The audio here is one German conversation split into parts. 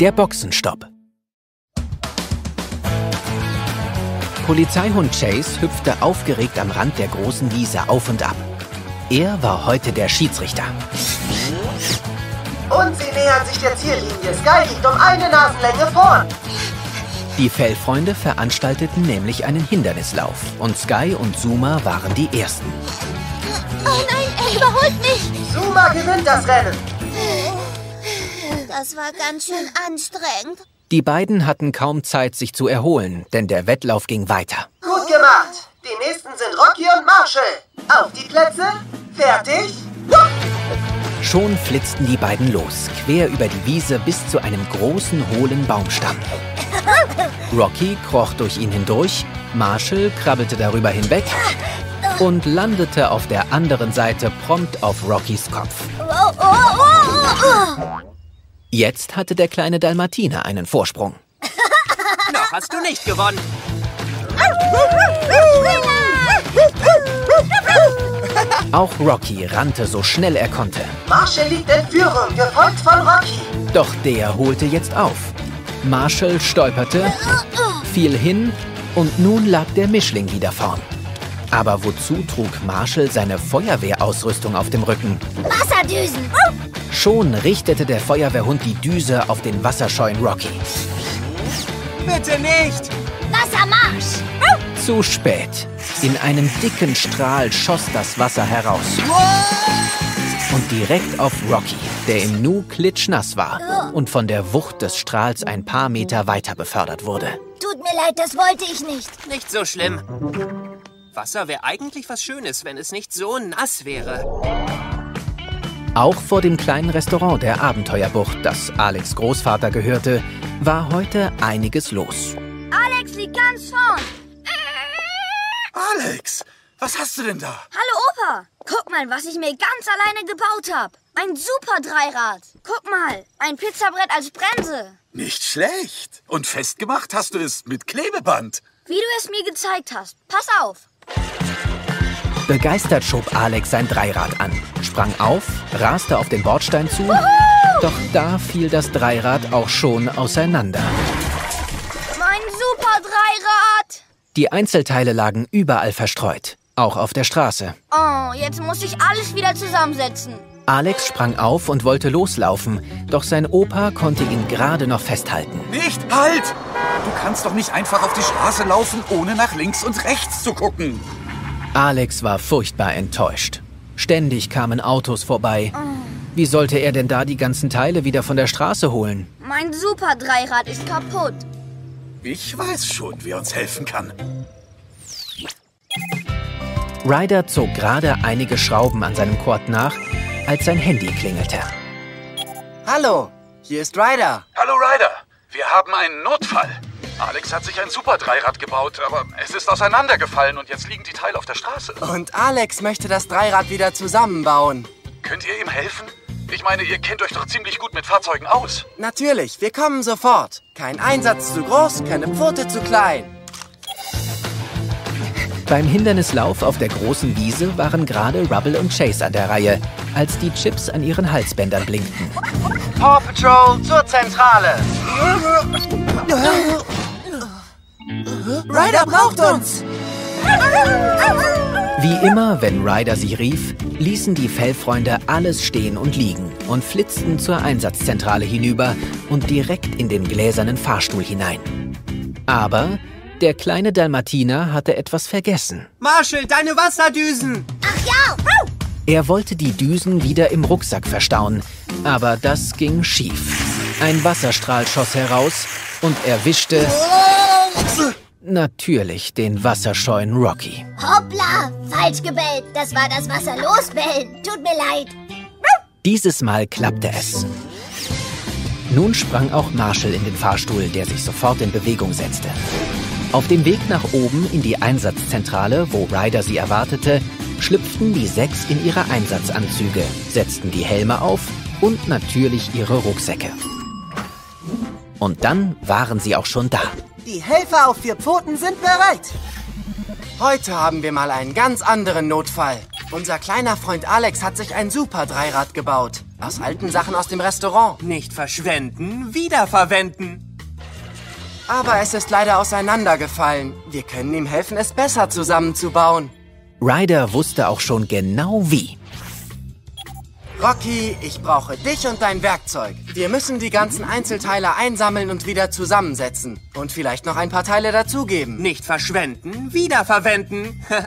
Der Boxenstopp. Polizeihund Chase hüpfte aufgeregt am Rand der großen Wiese auf und ab. Er war heute der Schiedsrichter. Und sie nähern sich der Ziellinie. Sky liegt um eine Nasenlänge vorn. Die Fellfreunde veranstalteten nämlich einen Hindernislauf und Sky und Zuma waren die Ersten. Oh nein, er überholt mich. Zuma gewinnt das Rennen. Das war ganz schön anstrengend. Die beiden hatten kaum Zeit, sich zu erholen, denn der Wettlauf ging weiter. Gut gemacht. Die nächsten sind Rocky und Marshall. Auf die Plätze. Fertig. Hup! Schon flitzten die beiden los, quer über die Wiese bis zu einem großen, hohlen Baumstamm. Rocky kroch durch ihn hindurch, Marshall krabbelte darüber hinweg und landete auf der anderen Seite prompt auf Rockys Kopf. Oh, oh, oh, oh. Jetzt hatte der kleine Dalmatiner einen Vorsprung. Noch hast du nicht gewonnen. Auch Rocky rannte so schnell er konnte. Marshall liegt in Führung, gefolgt von Rocky. Doch der holte jetzt auf. Marshall stolperte, fiel hin und nun lag der Mischling wieder vorn. Aber wozu trug Marshall seine Feuerwehrausrüstung auf dem Rücken? Wasserdüsen. Schon richtete der Feuerwehrhund die Düse auf den wasserscheuen Rocky. Bitte nicht. Wassermarsch. Zu spät. In einem dicken Strahl schoss das Wasser heraus. Und direkt auf Rocky, der im Nu klitschnass war und von der Wucht des Strahls ein paar Meter weiter befördert wurde. Tut mir leid, das wollte ich nicht. Nicht so schlimm. Wasser wäre eigentlich was Schönes, wenn es nicht so nass wäre. Auch vor dem kleinen Restaurant der Abenteuerbucht, das Alex Großvater gehörte, war heute einiges los. Alex liegt ganz vorn. Alex, was hast du denn da? Hallo Opa. Guck mal, was ich mir ganz alleine gebaut habe. Ein super Dreirad. Guck mal, ein Pizzabrett als Bremse. Nicht schlecht. Und festgemacht hast du es mit Klebeband. Wie du es mir gezeigt hast. Pass auf. Begeistert schob Alex sein Dreirad an, sprang auf, raste auf den Bordstein zu, doch da fiel das Dreirad auch schon auseinander. Mein super Dreirad. Die Einzelteile lagen überall verstreut, auch auf der Straße. Oh, jetzt muss ich alles wieder zusammensetzen. Alex sprang auf und wollte loslaufen, doch sein Opa konnte ihn gerade noch festhalten. Nicht? Halt! Du kannst doch nicht einfach auf die Straße laufen, ohne nach links und rechts zu gucken. Alex war furchtbar enttäuscht. Ständig kamen Autos vorbei. Wie sollte er denn da die ganzen Teile wieder von der Straße holen? Mein super Dreirad ist kaputt. Ich weiß schon, wer uns helfen kann. Ryder zog gerade einige Schrauben an seinem Quad nach, als sein Handy klingelte. Hallo, hier ist Ryder. Hallo Ryder, wir haben einen Notfall. Alex hat sich ein super Dreirad gebaut, aber es ist auseinandergefallen und jetzt liegen die Teile auf der Straße. Und Alex möchte das Dreirad wieder zusammenbauen. Könnt ihr ihm helfen? Ich meine, ihr kennt euch doch ziemlich gut mit Fahrzeugen aus. Natürlich, wir kommen sofort. Kein Einsatz zu groß, keine Pfote zu klein. Beim Hindernislauf auf der großen Wiese waren gerade Rubble und Chase an der Reihe, als die Chips an ihren Halsbändern blinkten. Paw Patrol zur Zentrale. Ryder braucht uns! Wie immer, wenn Ryder sie rief, ließen die Fellfreunde alles stehen und liegen und flitzten zur Einsatzzentrale hinüber und direkt in den gläsernen Fahrstuhl hinein. Aber der kleine Dalmatiner hatte etwas vergessen. Marshall, deine Wasserdüsen. Ach ja. Er wollte die Düsen wieder im Rucksack verstauen, aber das ging schief. Ein Wasserstrahl schoss heraus und erwischte natürlich den wasserscheuen Rocky. Hoppla, falsch gebellt. Das war das Wasser losbellen. Tut mir leid. Dieses Mal klappte es. Nun sprang auch Marshall in den Fahrstuhl, der sich sofort in Bewegung setzte. Auf dem Weg nach oben in die Einsatzzentrale, wo Ryder sie erwartete, schlüpften die sechs in ihre Einsatzanzüge, setzten die Helme auf und natürlich ihre Rucksäcke. Und dann waren sie auch schon da. Die Helfer auf vier Pfoten sind bereit. Heute haben wir mal einen ganz anderen Notfall. Unser kleiner Freund Alex hat sich ein super Dreirad gebaut. Aus alten Sachen aus dem Restaurant. Nicht verschwenden, wiederverwenden. Aber es ist leider auseinandergefallen. Wir können ihm helfen, es besser zusammenzubauen. Ryder wusste auch schon genau wie. Rocky, ich brauche dich und dein Werkzeug. Wir müssen die ganzen Einzelteile einsammeln und wieder zusammensetzen. Und vielleicht noch ein paar Teile dazugeben. Nicht verschwenden, wiederverwenden.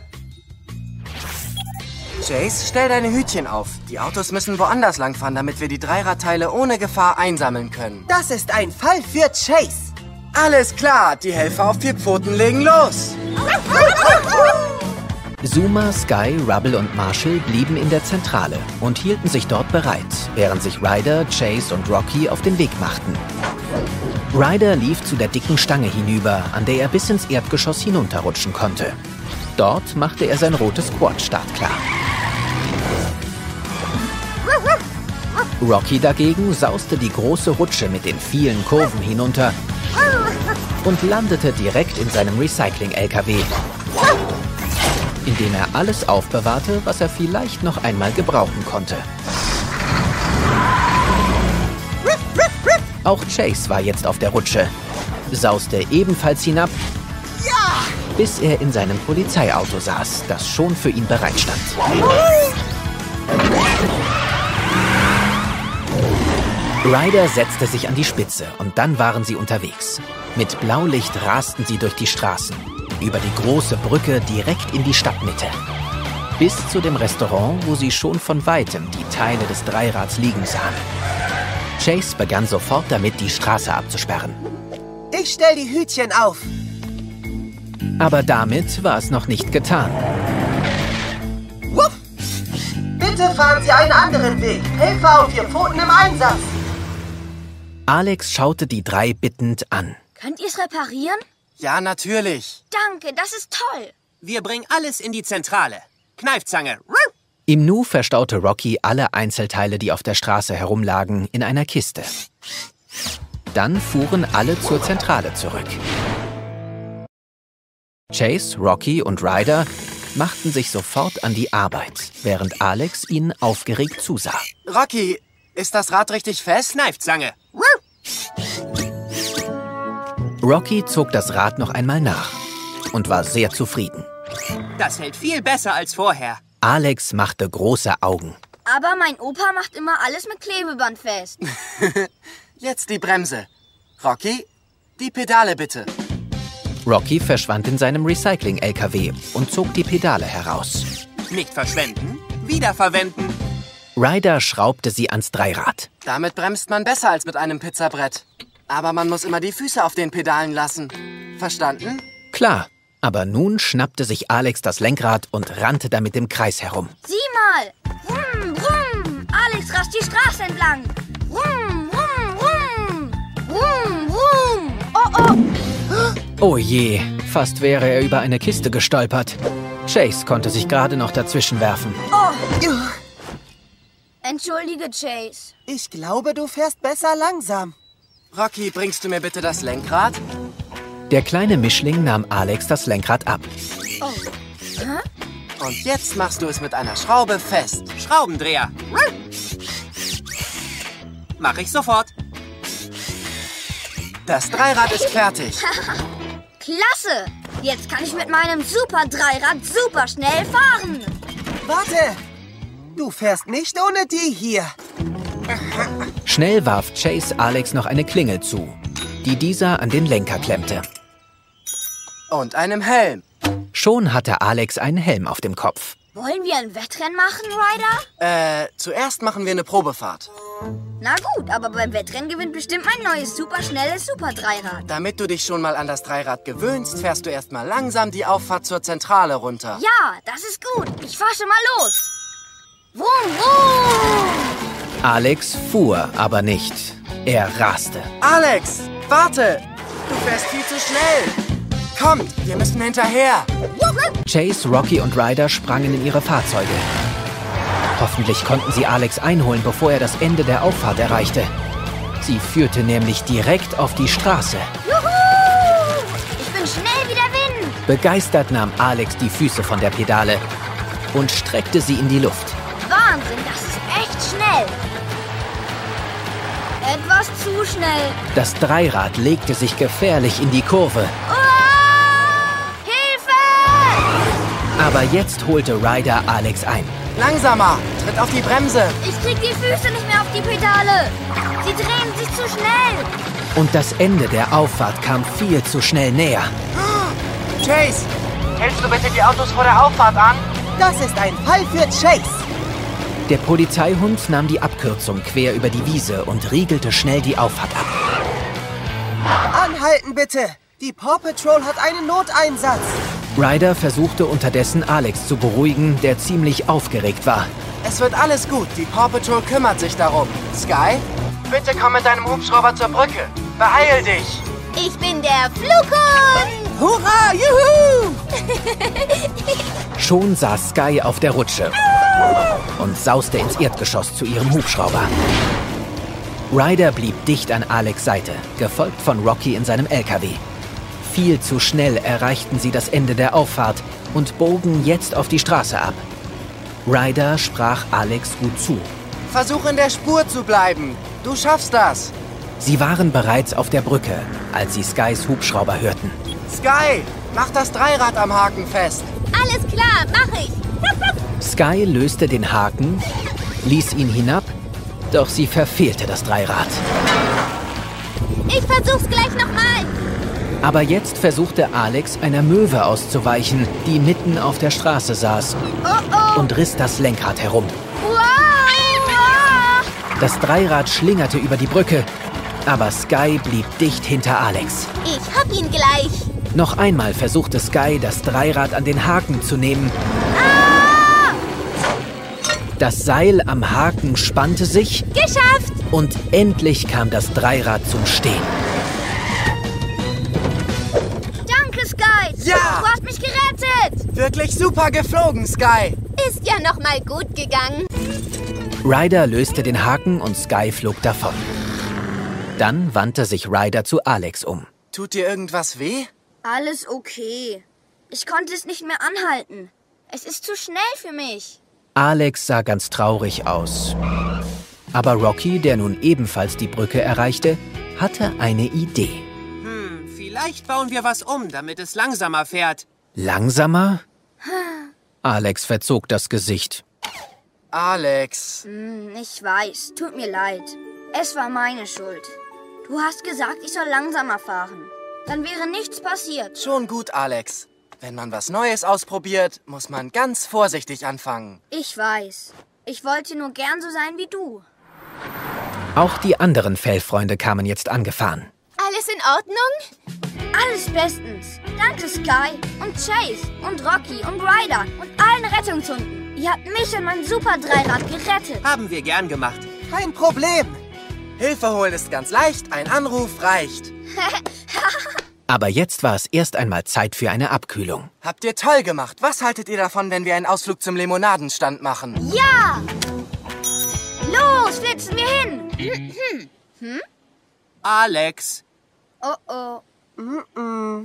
Chase, stell deine Hütchen auf. Die Autos müssen woanders langfahren, damit wir die Dreiradteile ohne Gefahr einsammeln können. Das ist ein Fall für Chase. Alles klar, die Helfer auf vier Pfoten legen los. Zuma, Sky, Rubble und Marshall blieben in der Zentrale und hielten sich dort bereit, während sich Ryder, Chase und Rocky auf den Weg machten. Ryder lief zu der dicken Stange hinüber, an der er bis ins Erdgeschoss hinunterrutschen konnte. Dort machte er sein rotes Quad startklar. Rocky dagegen sauste die große Rutsche mit den vielen Kurven hinunter und landete direkt in seinem Recycling-LKW, in dem er alles aufbewahrte, was er vielleicht noch einmal gebrauchen konnte. Auch Chase war jetzt auf der Rutsche, sauste ebenfalls hinab, bis er in seinem Polizeiauto saß, das schon für ihn bereitstand. Ryder setzte sich an die Spitze und dann waren sie unterwegs. Mit Blaulicht rasten sie durch die Straßen, über die große Brücke direkt in die Stadtmitte. Bis zu dem Restaurant, wo sie schon von weitem die Teile des Dreirads liegen sahen. Chase begann sofort damit, die Straße abzusperren. Ich stell die Hütchen auf. Aber damit war es noch nicht getan. Wupp. Bitte fahren Sie einen anderen Weg. Helfer auf vier Pfoten im Einsatz. Alex schaute die drei bittend an. Könnt ihr es reparieren? Ja, natürlich. Danke, das ist toll. Wir bringen alles in die Zentrale. Kneifzange. Im Nu verstaute Rocky alle Einzelteile, die auf der Straße herumlagen, in einer Kiste. Dann fuhren alle zur Zentrale zurück. Chase, Rocky und Ryder machten sich sofort an die Arbeit, während Alex ihnen aufgeregt zusah. Rocky, ist das Rad richtig fest? Kneifzange. Rocky zog das Rad noch einmal nach und war sehr zufrieden. Das hält viel besser als vorher. Alex machte große Augen. Aber mein Opa macht immer alles mit Klebeband fest. Jetzt die Bremse. Rocky, die Pedale bitte. Rocky verschwand in seinem Recycling-LKW und zog die Pedale heraus. Nicht verschwenden, wiederverwenden. Ryder schraubte sie ans Dreirad. Damit bremst man besser als mit einem Pizzabrett. Aber man muss immer die Füße auf den Pedalen lassen. Verstanden? Klar, aber nun schnappte sich Alex das Lenkrad und rannte damit im Kreis herum. Sieh mal! Brumm, brumm! Alex rast die Straße entlang. Brumm, brumm, brumm! Brumm, brumm! Oh, oh! Oh je, fast wäre er über eine Kiste gestolpert. Chase konnte sich gerade noch dazwischen werfen. Entschuldige, Chase. Ich glaube, du fährst besser langsam. Rocky, bringst du mir bitte das Lenkrad? Der kleine Mischling nahm Alex das Lenkrad ab. Und jetzt machst du es mit einer Schraube fest. Schraubendreher. Mach ich sofort. Das Dreirad ist fertig. Klasse! Jetzt kann ich mit meinem Super Dreirad super schnell fahren. Warte. Du fährst nicht ohne die hier. Schnell warf Chase Alex noch eine Klingel zu, die dieser an den Lenker klemmte. Und einem Helm. Schon hatte Alex einen Helm auf dem Kopf. Wollen wir ein Wettrennen machen, Ryder? Äh, zuerst machen wir eine Probefahrt. Na gut, aber beim Wettrennen gewinnt bestimmt mein neues superschnelles Super Dreirad. Damit du dich schon mal an das Dreirad gewöhnst, fährst du erstmal langsam die Auffahrt zur Zentrale runter. Ja, das ist gut. Ich fahr schon mal los. Wum, wum! Alex fuhr aber nicht. Er raste. Alex, warte! Du fährst viel zu schnell. Kommt, wir müssen hinterher. Chase, Rocky und Ryder sprangen in ihre Fahrzeuge. Hoffentlich konnten sie Alex einholen, bevor er das Ende der Auffahrt erreichte. Sie führte nämlich direkt auf die Straße. Juhu! Ich bin schnell wie der Wind. Begeistert nahm Alex die Füße von der Pedale und streckte sie in die Luft. Wahnsinn, das ist echt schnell. Etwas zu schnell. Das Dreirad legte sich gefährlich in die Kurve. Ah! Hilfe! Aber jetzt holte Ryder Alex ein. Langsamer! Tritt auf die Bremse! Ich krieg die Füße nicht mehr auf die Pedale. Sie drehen sich zu schnell. Und das Ende der Auffahrt kam viel zu schnell näher. Chase! Hältst du bitte die Autos vor der Auffahrt an? Das ist ein Fall für Chase. Der Polizeihund nahm die Abkürzung quer über die Wiese und riegelte schnell die Auffahrt ab. Anhalten bitte. Die Paw Patrol hat einen Noteinsatz. Ryder versuchte unterdessen Alex zu beruhigen, der ziemlich aufgeregt war. Es wird alles gut. Die Paw Patrol kümmert sich darum. Sky? Bitte komm mit deinem Hubschrauber zur Brücke. Beeil dich! Ich bin der Flughund. Hurra, juhu! Schon saß Sky auf der Rutsche und sauste ins Erdgeschoss zu ihrem Hubschrauber. Ryder blieb dicht an Alex Seite, gefolgt von Rocky in seinem LKW. Viel zu schnell erreichten sie das Ende der Auffahrt und bogen jetzt auf die Straße ab. Ryder sprach Alex gut zu. Versuch in der Spur zu bleiben. Du schaffst das. Sie waren bereits auf der Brücke, als sie Skys Hubschrauber hörten. Sky, mach das Dreirad am Haken fest. Alles klar, mach ich. Sky löste den Haken, ließ ihn hinab, doch sie verfehlte das Dreirad. Ich versuch's gleich nochmal. Aber jetzt versuchte Alex einer Möwe auszuweichen, die mitten auf der Straße saß Oh oh. und riss das Lenkrad herum. Wow. Das Dreirad schlingerte über die Brücke, aber Sky blieb dicht hinter Alex. Ich hab ihn gleich. Noch einmal versuchte Sky, das Dreirad an den Haken zu nehmen. Das Seil am Haken spannte sich Geschafft. und endlich kam das Dreirad zum Stehen. Danke, Sky. Ja. Du hast mich gerettet. Wirklich super geflogen, Sky. Ist ja noch mal gut gegangen. Ryder löste den Haken und Sky flog davon. Dann wandte sich Ryder zu Alex um. Tut dir irgendwas weh? Alles okay. Ich konnte es nicht mehr anhalten. Es ist zu schnell für mich. Alex sah ganz traurig aus. Aber Rocky, der nun ebenfalls die Brücke erreichte, hatte eine Idee. Hm, vielleicht bauen wir was um, damit es langsamer fährt. Langsamer? Alex verzog das Gesicht. Alex. Hm, ich weiß. Tut mir leid. Es war meine Schuld. Du hast gesagt, ich soll langsamer fahren. Dann wäre nichts passiert. Schon gut, Alex. Wenn man was Neues ausprobiert, muss man ganz vorsichtig anfangen. Ich weiß. Ich wollte nur gern so sein wie du. Auch die anderen Fellfreunde kamen jetzt angefahren. Alles in Ordnung? Alles bestens. Danke, Sky und Chase und Rocky und Ryder und allen Rettungshunden. Ihr habt mich und mein Super Dreirad gerettet. Haben wir gern gemacht. Kein Problem. Hilfe holen ist ganz leicht, ein Anruf reicht. Aber jetzt war es erst einmal Zeit für eine Abkühlung. Habt ihr toll gemacht. Was haltet ihr davon, wenn wir einen Ausflug zum Limonadenstand machen? Ja! Los, flitzen wir hin. Alex, Oh oh.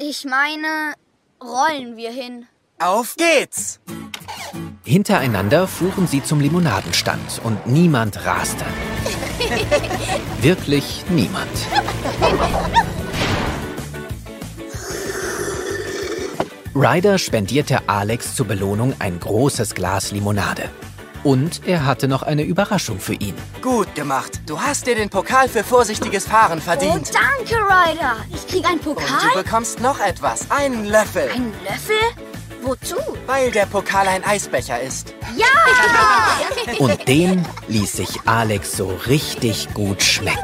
Ich meine, rollen wir hin. Auf geht's! Hintereinander fuhren sie zum Limonadenstand und niemand raste. Wirklich niemand. Ryder spendierte Alex zur Belohnung ein großes Glas Limonade. Und er hatte noch eine Überraschung für ihn. Gut gemacht. Du hast dir den Pokal für vorsichtiges Fahren Oh, verdient. danke, Ryder. Ich krieg einen Und du Pokal? bekommst noch etwas. Einen Löffel. Einen Löffel? Wozu? Weil der Pokal ein Eisbecher ist. Ja! Und den ließ sich Alex so richtig gut schmecken.